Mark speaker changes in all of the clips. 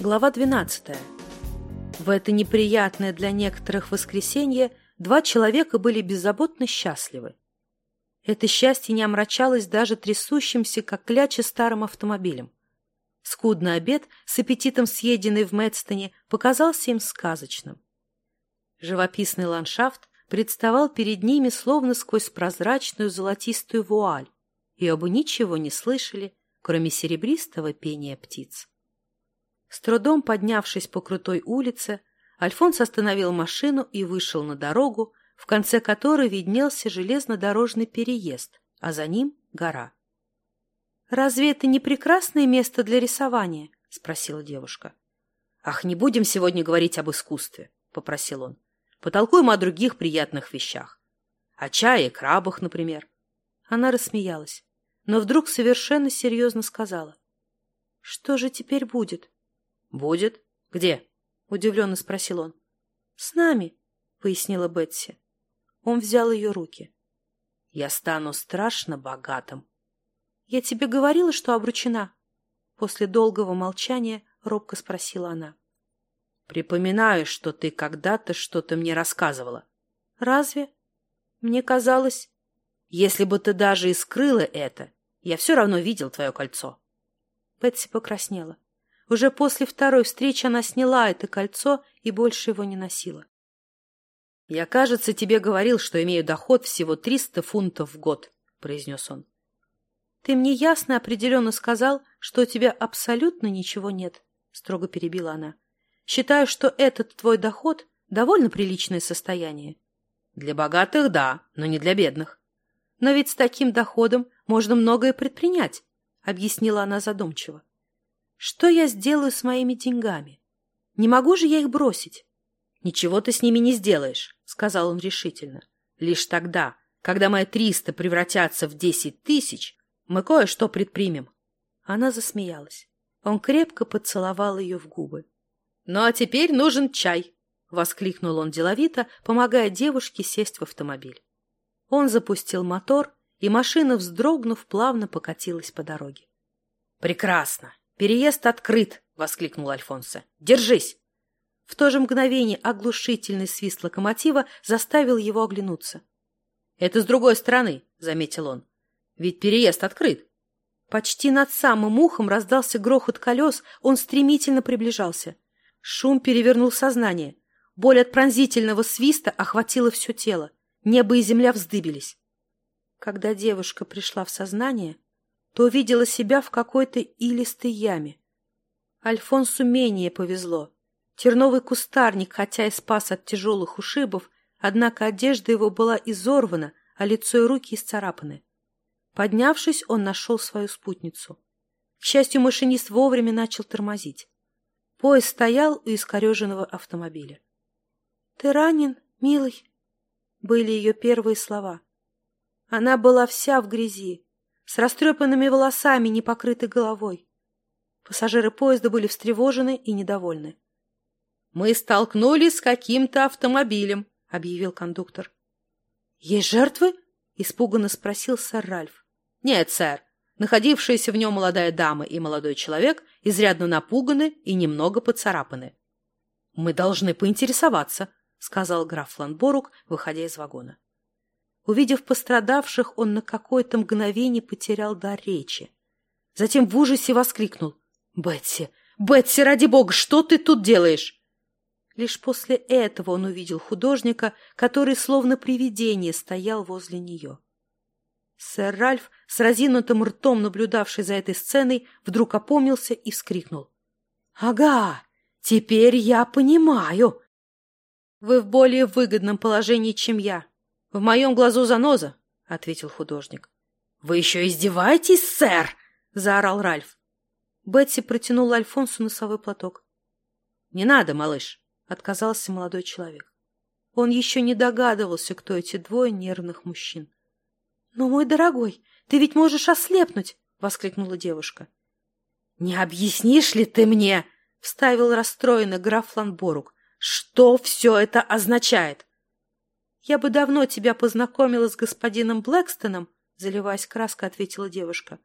Speaker 1: Глава 12. В это неприятное для некоторых воскресенье два человека были беззаботно счастливы. Это счастье не омрачалось даже трясущимся, как кляча, старым автомобилем. Скудный обед, с аппетитом съеденный в Мэдстоне, показался им сказочным. Живописный ландшафт представал перед ними словно сквозь прозрачную золотистую вуаль, и оба ничего не слышали, кроме серебристого пения птиц. С трудом поднявшись по крутой улице, Альфонс остановил машину и вышел на дорогу, в конце которой виднелся железнодорожный переезд, а за ним гора. «Разве это не прекрасное место для рисования?» — спросила девушка. «Ах, не будем сегодня говорить об искусстве», — попросил он. «Потолкуем о других приятных вещах. О чае крабах, например». Она рассмеялась, но вдруг совершенно серьезно сказала. «Что же теперь будет?» «Будет? Где?» — удивленно спросил он. «С нами», — пояснила Бетси. Он взял ее руки. «Я стану страшно богатым». «Я тебе говорила, что обручена?» После долгого молчания робко спросила она. «Припоминаю, что ты когда-то что-то мне рассказывала». «Разве? Мне казалось...» «Если бы ты даже и скрыла это, я все равно видел твое кольцо». Бетси покраснела. Уже после второй встречи она сняла это кольцо и больше его не носила. «Я, кажется, тебе говорил, что имею доход всего 300 фунтов в год», — произнес он. «Ты мне ясно определенно сказал, что у тебя абсолютно ничего нет», — строго перебила она. «Считаю, что этот твой доход — довольно приличное состояние». «Для богатых — да, но не для бедных». «Но ведь с таким доходом можно многое предпринять», — объяснила она задумчиво. Что я сделаю с моими деньгами? Не могу же я их бросить? Ничего ты с ними не сделаешь, сказал он решительно. Лишь тогда, когда мои триста превратятся в десять тысяч, мы кое-что предпримем. Она засмеялась. Он крепко поцеловал ее в губы. «Ну а теперь нужен чай!» — воскликнул он деловито, помогая девушке сесть в автомобиль. Он запустил мотор, и машина, вздрогнув, плавно покатилась по дороге. «Прекрасно! «Переезд открыт!» — воскликнул Альфонсо. «Держись!» В то же мгновение оглушительный свист локомотива заставил его оглянуться. «Это с другой стороны», — заметил он. «Ведь переезд открыт». Почти над самым ухом раздался грохот колес, он стремительно приближался. Шум перевернул сознание. Боль от пронзительного свиста охватила все тело. Небо и земля вздыбились. Когда девушка пришла в сознание, то увидела себя в какой-то илистой яме. Альфонсу менее повезло. Терновый кустарник, хотя и спас от тяжелых ушибов, однако одежда его была изорвана, а лицо и руки исцарапаны. Поднявшись, он нашел свою спутницу. К счастью, машинист вовремя начал тормозить. Поезд стоял у искореженного автомобиля. — Ты ранен, милый? — были ее первые слова. Она была вся в грязи, с растрепанными волосами, не покрытой головой. Пассажиры поезда были встревожены и недовольны. — Мы столкнулись с каким-то автомобилем, — объявил кондуктор. — Есть жертвы? — испуганно спросил сэр Ральф. — Нет, сэр. Находившиеся в нем молодая дама и молодой человек изрядно напуганы и немного поцарапаны. — Мы должны поинтересоваться, — сказал граф Ланборук, выходя из вагона. Увидев пострадавших, он на какое-то мгновение потерял дар речи. Затем в ужасе воскликнул. «Бетси! Бетси, ради бога, что ты тут делаешь?» Лишь после этого он увидел художника, который словно привидение стоял возле нее. Сэр Ральф, с разинутым ртом наблюдавший за этой сценой, вдруг опомнился и вскрикнул. «Ага, теперь я понимаю!» «Вы в более выгодном положении, чем я», — В моем глазу заноза, — ответил художник. — Вы еще издеваетесь, сэр? — заорал Ральф. Бетси протянула Альфонсу носовой платок. — Не надо, малыш, — отказался молодой человек. Он еще не догадывался, кто эти двое нервных мужчин. — Но, мой дорогой, ты ведь можешь ослепнуть! — воскликнула девушка. — Не объяснишь ли ты мне? — вставил расстроенный граф Ланборук. — Что все это означает? «Я бы давно тебя познакомила с господином Блэкстоном», — заливаясь краской, ответила девушка.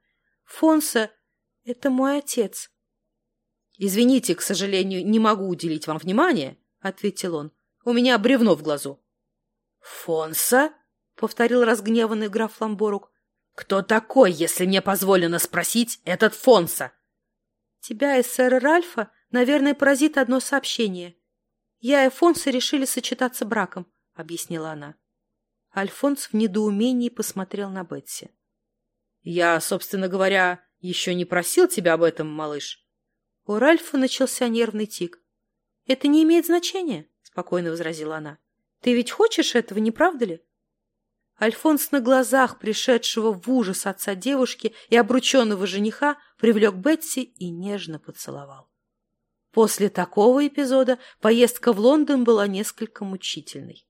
Speaker 1: «Фонса — это мой отец». «Извините, к сожалению, не могу уделить вам внимания», — ответил он. «У меня бревно в глазу».
Speaker 2: «Фонса?» — повторил разгневанный граф Ламборук. «Кто такой, если мне позволено спросить, этот Фонса?»
Speaker 1: «Тебя и сэра Ральфа, наверное, поразит одно сообщение. Я и Фонса решили сочетаться браком», — объяснила она. Альфонс в недоумении посмотрел на Бетси.
Speaker 2: «Я, собственно говоря, еще не просил тебя об этом, малыш».
Speaker 1: У Ральфа начался нервный тик. «Это не имеет значения», — спокойно возразила она. «Ты ведь хочешь этого, не правда ли?» Альфонс на глазах пришедшего в ужас отца девушки и обрученного жениха привлек Бетси и нежно поцеловал. После такого эпизода поездка в Лондон была несколько мучительной.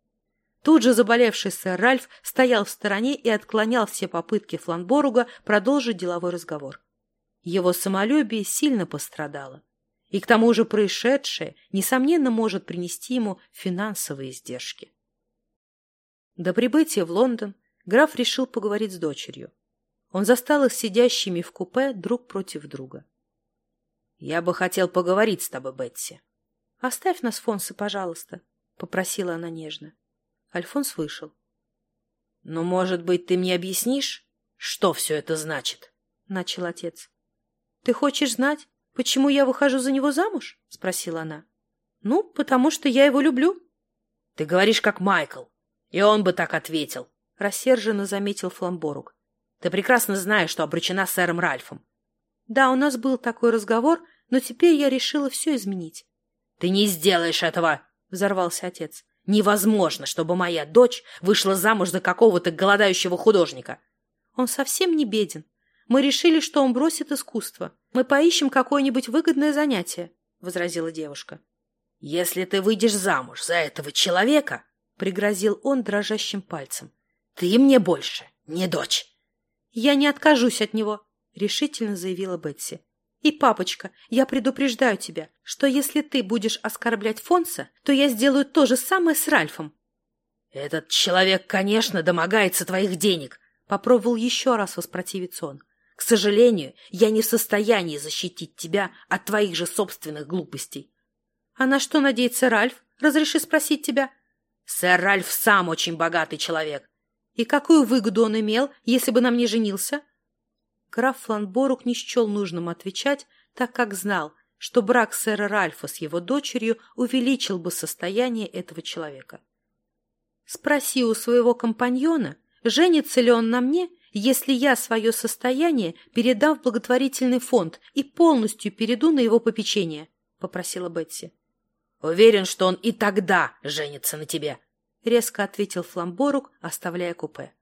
Speaker 1: Тут же заболевший сэр Ральф стоял в стороне и отклонял все попытки Фланборуга продолжить деловой разговор. Его самолюбие сильно пострадало, и к тому же происшедшее, несомненно, может принести ему финансовые издержки. До прибытия в Лондон граф решил поговорить с дочерью. Он застал их сидящими в купе друг против друга. — Я бы хотел поговорить с тобой, Бетси. — Оставь нас, Фонсы, пожалуйста, — попросила она нежно. Альфонс вышел.
Speaker 2: — Ну, может быть, ты мне объяснишь, что все это значит?
Speaker 1: — начал отец. — Ты хочешь знать, почему я выхожу за него замуж? — спросила она. — Ну, потому что я его люблю.
Speaker 2: — Ты говоришь, как Майкл. И он бы так ответил.
Speaker 1: — рассерженно заметил Фламборук.
Speaker 2: — Ты прекрасно знаешь, что обручена сэром Ральфом.
Speaker 1: — Да, у нас был такой разговор, но теперь я решила все изменить.
Speaker 2: — Ты не сделаешь этого! — взорвался отец. Невозможно, чтобы моя дочь вышла замуж за какого-то голодающего художника.
Speaker 1: Он совсем не беден. Мы решили, что он бросит искусство. Мы поищем какое-нибудь выгодное занятие, — возразила девушка.
Speaker 2: — Если ты выйдешь замуж за этого человека, — пригрозил он дрожащим пальцем, — ты мне больше не дочь.
Speaker 1: — Я не откажусь от него, — решительно заявила Бетси. И, папочка, я предупреждаю тебя, что если ты будешь оскорблять Фонса, то я сделаю то же самое с Ральфом.
Speaker 2: Этот человек, конечно, домогается твоих денег,
Speaker 1: попробовал еще раз воспротивиться он.
Speaker 2: К сожалению, я не в состоянии защитить тебя от твоих же собственных глупостей.
Speaker 1: А на что надеется Ральф? Разреши спросить тебя.
Speaker 2: Сэр Ральф сам очень богатый человек.
Speaker 1: И какую выгоду он имел, если бы на мне женился? Граф Фланборук не счел нужным отвечать, так как знал, что брак сэра Ральфа с его дочерью увеличил бы состояние этого человека. «Спроси у своего компаньона, женится ли он на мне, если я свое состояние передам в благотворительный фонд и полностью перейду на его попечение», — попросила Бетси.
Speaker 2: «Уверен, что он и тогда женится на тебе», —
Speaker 1: резко ответил Фламборук, оставляя купе.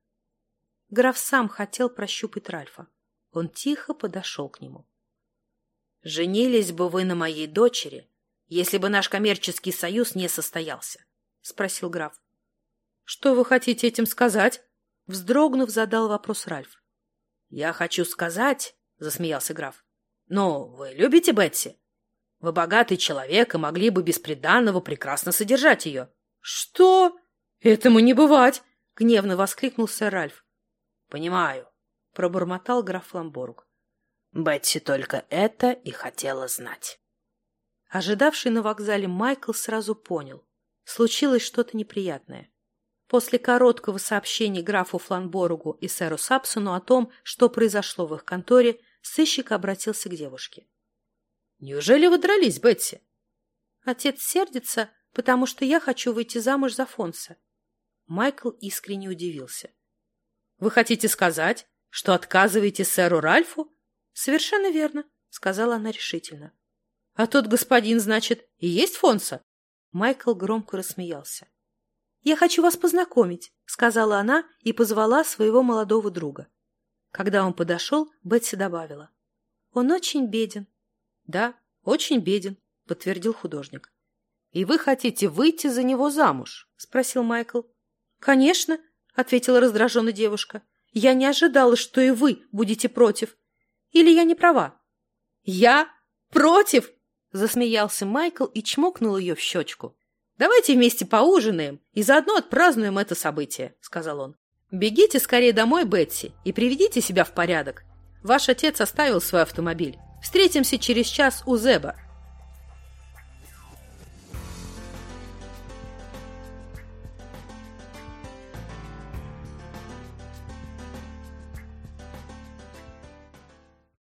Speaker 1: Граф сам хотел прощупать Ральфа. Он тихо подошел к нему.
Speaker 2: «Женились бы вы на моей дочери, если бы наш коммерческий союз не состоялся?» — спросил граф.
Speaker 1: «Что вы хотите этим сказать?» — вздрогнув, задал вопрос Ральф.
Speaker 2: «Я хочу сказать...» — засмеялся граф. «Ну, вы любите Бетси? Вы богатый человек и могли бы бесприданного прекрасно содержать ее».
Speaker 1: «Что? Этому не бывать!» — гневно воскликнул сэр Ральф.
Speaker 2: «Понимаю. — пробормотал граф Ламборг. Бетси только это и хотела знать.
Speaker 1: Ожидавший на вокзале Майкл сразу понял. Случилось что-то неприятное. После короткого сообщения графу Фланборугу и сэру Сапсону о том, что произошло в их конторе, сыщик обратился к девушке.
Speaker 2: — Неужели вы дрались, Бетси?
Speaker 1: — Отец сердится, потому что я хочу выйти замуж за Фонса. Майкл искренне удивился.
Speaker 2: — Вы хотите сказать, что отказываете сэру Ральфу?
Speaker 1: Совершенно верно, сказала она решительно.
Speaker 2: А тот господин, значит, и есть Фонса?
Speaker 1: Майкл громко рассмеялся. «Я хочу вас познакомить», — сказала она и позвала своего молодого друга. Когда он подошел, Бетси добавила. «Он очень беден».
Speaker 2: «Да, очень беден», — подтвердил художник. «И вы хотите выйти за него замуж?» — спросил Майкл.
Speaker 1: «Конечно», — ответила раздраженная девушка. Я не ожидала, что и вы будете против. Или я не права?
Speaker 2: Я против? Засмеялся Майкл и чмокнул ее в щечку. Давайте вместе поужинаем и заодно отпразднуем это событие, сказал он. Бегите скорее домой, Бетси, и приведите себя в порядок. Ваш отец оставил свой автомобиль. Встретимся через час у Зеба.